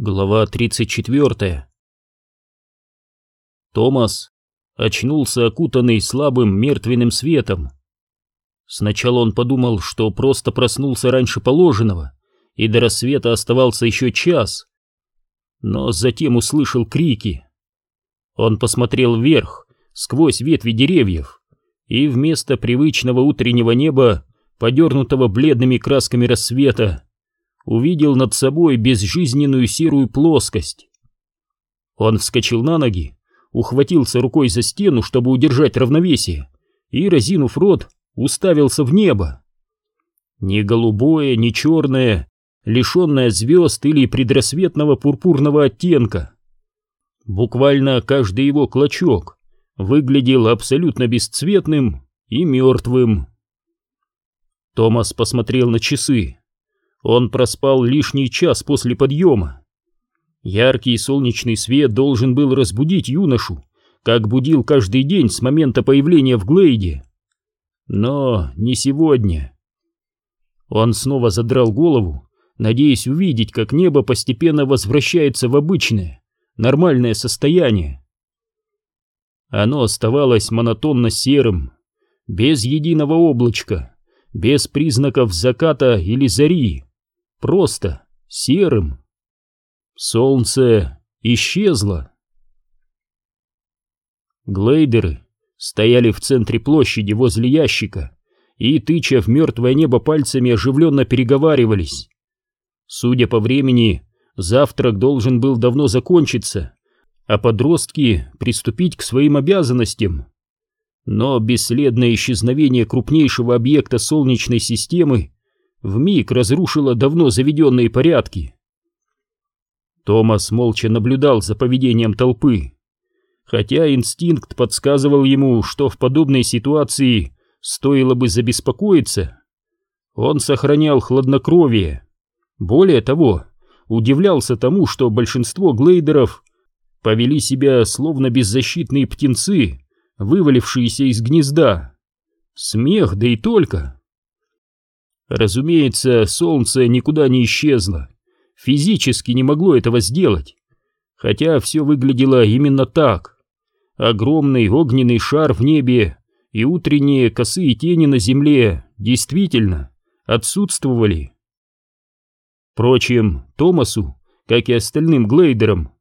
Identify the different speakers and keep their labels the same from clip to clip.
Speaker 1: Глава 34 Томас очнулся окутанный слабым мертвенным светом. Сначала он подумал, что просто проснулся раньше положенного, и до рассвета оставался еще час. Но затем услышал крики. Он посмотрел вверх, сквозь ветви деревьев, и вместо привычного утреннего неба, подернутого бледными красками рассвета, увидел над собой безжизненную серую плоскость. Он вскочил на ноги, ухватился рукой за стену, чтобы удержать равновесие, и, разинув рот, уставился в небо. Ни голубое, ни черное, лишенное звезд или предрассветного пурпурного оттенка. Буквально каждый его клочок выглядел абсолютно бесцветным и мертвым. Томас посмотрел на часы. Он проспал лишний час после подъема. Яркий солнечный свет должен был разбудить юношу, как будил каждый день с момента появления в Глейде. Но не сегодня. Он снова задрал голову, надеясь увидеть, как небо постепенно возвращается в обычное, нормальное состояние. Оно оставалось монотонно серым, без единого облачка, без признаков заката или зари просто серым. Солнце исчезло. Глейдеры стояли в центре площади возле ящика и, тыча в мертвое небо пальцами, оживленно переговаривались. Судя по времени, завтрак должен был давно закончиться, а подростки приступить к своим обязанностям. Но бесследное исчезновение крупнейшего объекта Солнечной системы вмиг разрушила давно заведенные порядки. Томас молча наблюдал за поведением толпы, хотя инстинкт подсказывал ему, что в подобной ситуации стоило бы забеспокоиться. Он сохранял хладнокровие. Более того, удивлялся тому, что большинство глейдеров повели себя словно беззащитные птенцы, вывалившиеся из гнезда. Смех, да и только. Разумеется, солнце никуда не исчезло. Физически не могло этого сделать. Хотя все выглядело именно так. Огромный огненный шар в небе и утренние косые тени на земле действительно отсутствовали. Впрочем, Томасу, как и остальным глейдерам,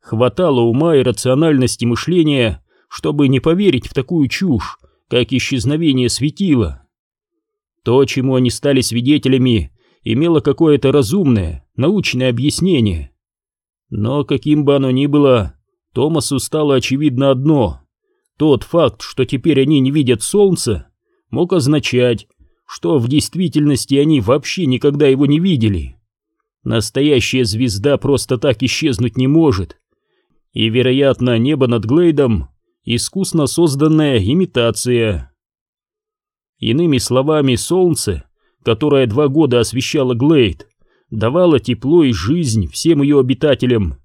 Speaker 1: хватало ума и рациональности мышления, чтобы не поверить в такую чушь, как исчезновение светила. То, чему они стали свидетелями, имело какое-то разумное, научное объяснение. Но каким бы оно ни было, Томасу стало очевидно одно. Тот факт, что теперь они не видят солнца, мог означать, что в действительности они вообще никогда его не видели. Настоящая звезда просто так исчезнуть не может. И, вероятно, небо над Глейдом — искусно созданная имитация. Иными словами, солнце, которое два года освещало Глейд, давало тепло и жизнь всем ее обитателям,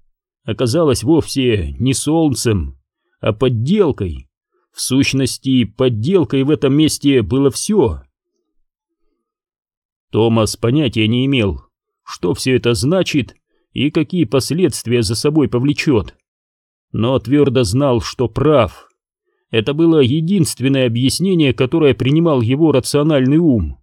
Speaker 1: оказалось вовсе не солнцем, а подделкой. В сущности, подделкой в этом месте было все. Томас понятия не имел, что все это значит и какие последствия за собой повлечет. Но твердо знал, что прав. Это было единственное объяснение, которое принимал его рациональный ум.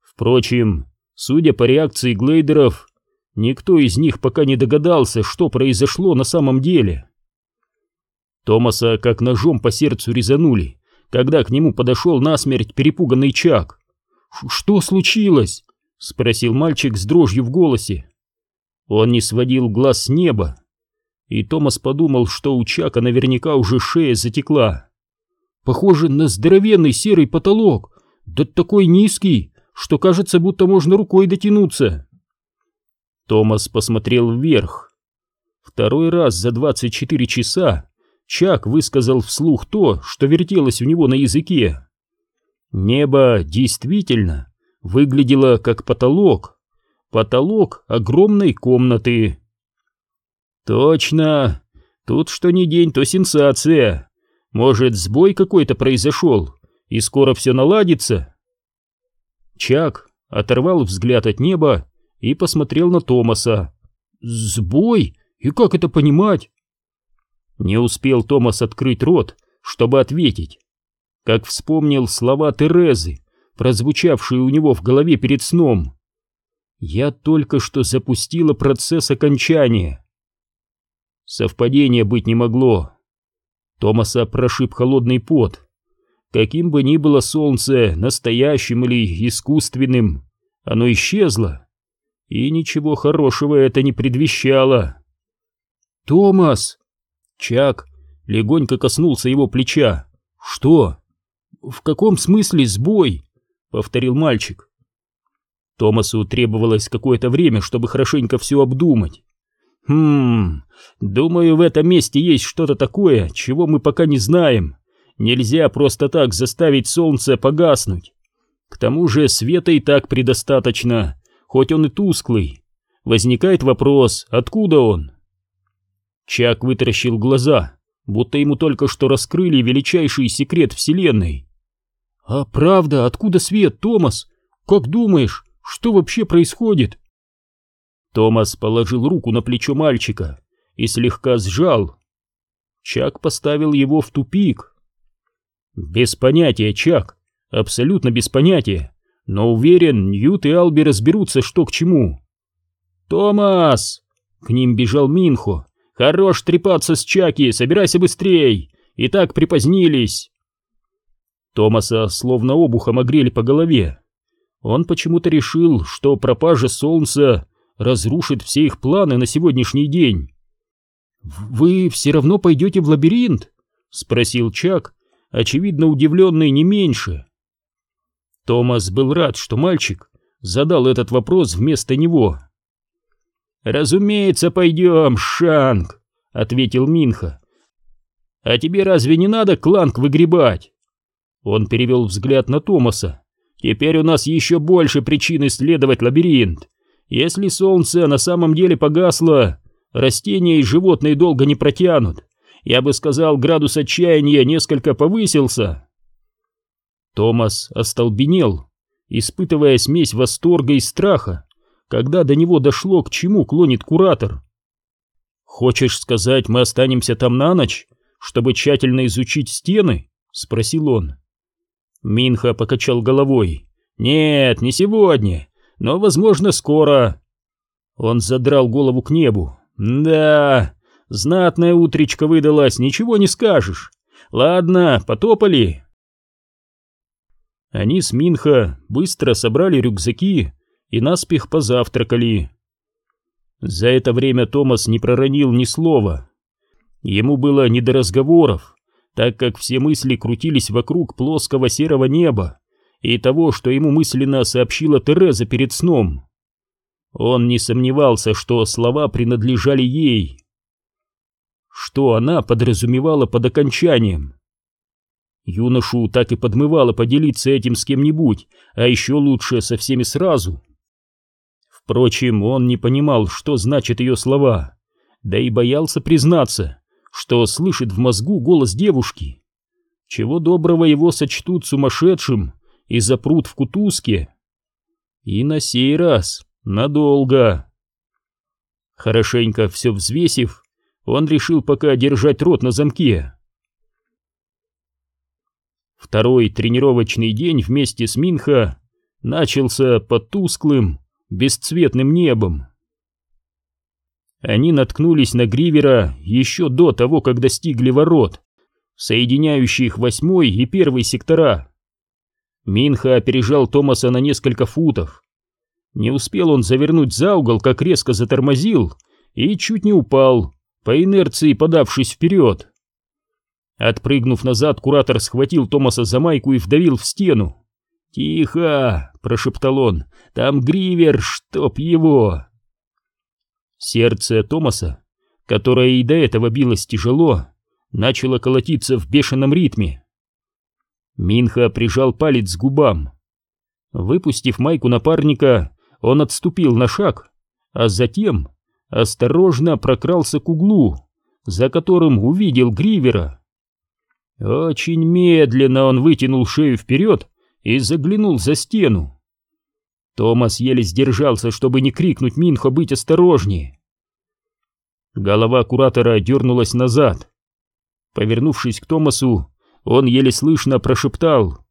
Speaker 1: Впрочем, судя по реакции глейдеров, никто из них пока не догадался, что произошло на самом деле. Томаса как ножом по сердцу резанули, когда к нему подошел насмерть перепуганный Чак. «Что случилось?» — спросил мальчик с дрожью в голосе. Он не сводил глаз с неба, и Томас подумал, что у Чака наверняка уже шея затекла. Похоже на здоровенный серый потолок, да такой низкий, что кажется, будто можно рукой дотянуться. Томас посмотрел вверх. Второй раз за 24 часа Чак высказал вслух то, что вертелось у него на языке. Небо действительно выглядело как потолок. Потолок огромной комнаты. Точно. Тут что ни день, то сенсация. Может, сбой какой-то произошел, и скоро все наладится? Чак оторвал взгляд от неба и посмотрел на Томаса. Сбой? И как это понимать? Не успел Томас открыть рот, чтобы ответить, как вспомнил слова Терезы, прозвучавшие у него в голове перед сном. «Я только что запустила процесс окончания». Совпадения быть не могло. Томаса прошиб холодный пот. Каким бы ни было солнце, настоящим или искусственным, оно исчезло, и ничего хорошего это не предвещало. «Томас!» Чак легонько коснулся его плеча. «Что?» «В каком смысле сбой?» — повторил мальчик. Томасу требовалось какое-то время, чтобы хорошенько все обдумать. «Хм, думаю, в этом месте есть что-то такое, чего мы пока не знаем. Нельзя просто так заставить солнце погаснуть. К тому же света и так предостаточно, хоть он и тусклый. Возникает вопрос, откуда он?» Чак вытаращил глаза, будто ему только что раскрыли величайший секрет Вселенной. «А правда, откуда свет, Томас? Как думаешь, что вообще происходит?» Томас положил руку на плечо мальчика и слегка сжал. Чак поставил его в тупик. «Без понятия, Чак, абсолютно без понятия, но уверен, Ньют и Алби разберутся, что к чему». «Томас!» — к ним бежал Минхо, «Хорош трепаться с Чаки, собирайся быстрей! И так припозднились!» Томаса словно обухом огрели по голове. Он почему-то решил, что пропажа солнца разрушит все их планы на сегодняшний день. «Вы все равно пойдете в лабиринт?» — спросил Чак, очевидно удивленный не меньше. Томас был рад, что мальчик задал этот вопрос вместо него. «Разумеется, пойдем, Шанг», — ответил Минха. «А тебе разве не надо кланг выгребать?» Он перевел взгляд на Томаса. «Теперь у нас еще больше причин исследовать лабиринт. Если солнце на самом деле погасло, растения и животные долго не протянут. Я бы сказал, градус отчаяния несколько повысился». Томас остолбенел, испытывая смесь восторга и страха когда до него дошло, к чему клонит куратор. «Хочешь сказать, мы останемся там на ночь, чтобы тщательно изучить стены?» — спросил он. Минха покачал головой. «Нет, не сегодня, но, возможно, скоро». Он задрал голову к небу. «Да, знатная утречка выдалась, ничего не скажешь. Ладно, потопали». Они с Минха быстро собрали рюкзаки и наспех позавтракали. За это время Томас не проронил ни слова. Ему было не до разговоров, так как все мысли крутились вокруг плоского серого неба и того, что ему мысленно сообщила Тереза перед сном. Он не сомневался, что слова принадлежали ей. Что она подразумевала под окончанием? Юношу так и подмывало поделиться этим с кем-нибудь, а еще лучше со всеми сразу. Впрочем, он не понимал, что значат ее слова, да и боялся признаться, что слышит в мозгу голос девушки. Чего доброго его сочтут сумасшедшим и запрут в кутузке. И на сей раз надолго. Хорошенько все взвесив, он решил пока держать рот на замке. Второй тренировочный день вместе с Минха начался под тусклым, бесцветным небом. Они наткнулись на Гривера еще до того, как достигли ворот, соединяющих восьмой и первый сектора. Минха опережал Томаса на несколько футов. Не успел он завернуть за угол, как резко затормозил и чуть не упал, по инерции подавшись вперед. Отпрыгнув назад, куратор схватил Томаса за майку и вдавил в стену. «Тихо!» — прошептал он. «Там Гривер, чтоб его!» Сердце Томаса, которое и до этого билось тяжело, начало колотиться в бешеном ритме. Минха прижал палец к губам. Выпустив майку напарника, он отступил на шаг, а затем осторожно прокрался к углу, за которым увидел Гривера. Очень медленно он вытянул шею вперед и заглянул за стену. Томас еле сдержался, чтобы не крикнуть Минхо быть осторожнее. Голова куратора дернулась назад. Повернувшись к Томасу, он еле слышно прошептал.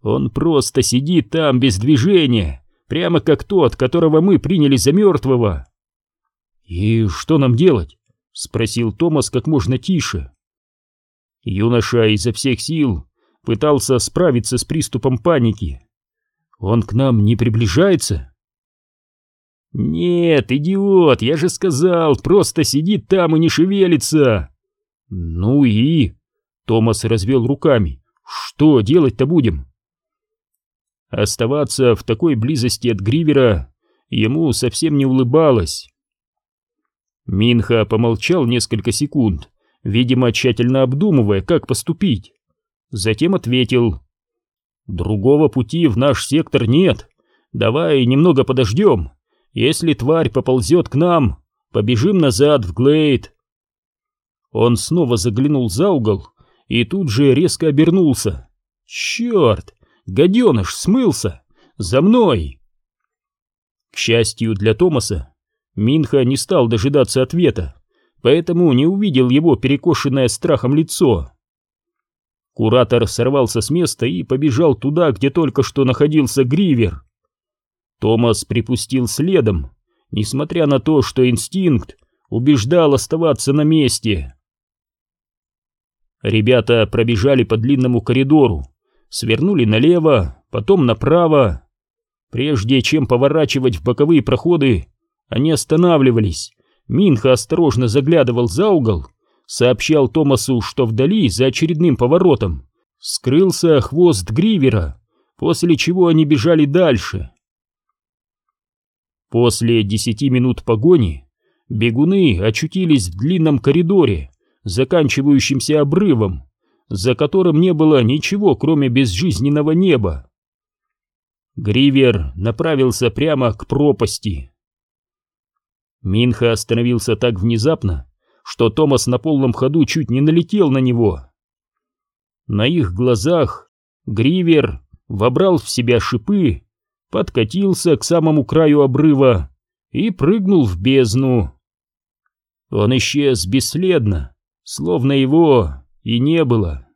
Speaker 1: «Он просто сидит там без движения, прямо как тот, которого мы приняли за мертвого». «И что нам делать?» — спросил Томас как можно тише. Юноша изо всех сил пытался справиться с приступом паники. «Он к нам не приближается?» «Нет, идиот, я же сказал, просто сидит там и не шевелится!» «Ну и...» — Томас развел руками. «Что делать-то будем?» Оставаться в такой близости от Гривера ему совсем не улыбалось. Минха помолчал несколько секунд, видимо, тщательно обдумывая, как поступить. Затем ответил. «Другого пути в наш сектор нет. Давай немного подождем. Если тварь поползет к нам, побежим назад в Глейд». Он снова заглянул за угол и тут же резко обернулся. «Черт! Гаденыш смылся! За мной!» К счастью для Томаса, Минха не стал дожидаться ответа, поэтому не увидел его перекошенное страхом лицо. Куратор сорвался с места и побежал туда, где только что находился Гривер. Томас припустил следом, несмотря на то, что инстинкт убеждал оставаться на месте. Ребята пробежали по длинному коридору, свернули налево, потом направо. Прежде чем поворачивать в боковые проходы, они останавливались. Минха осторожно заглядывал за угол, сообщал Томасу, что вдали, за очередным поворотом, скрылся хвост Гривера, после чего они бежали дальше. После десяти минут погони бегуны очутились в длинном коридоре, заканчивающимся обрывом, за которым не было ничего, кроме безжизненного неба. Гривер направился прямо к пропасти. Минха остановился так внезапно, что Томас на полном ходу чуть не налетел на него. На их глазах Гривер вобрал в себя шипы, подкатился к самому краю обрыва и прыгнул в бездну. Он исчез бесследно, словно его и не было.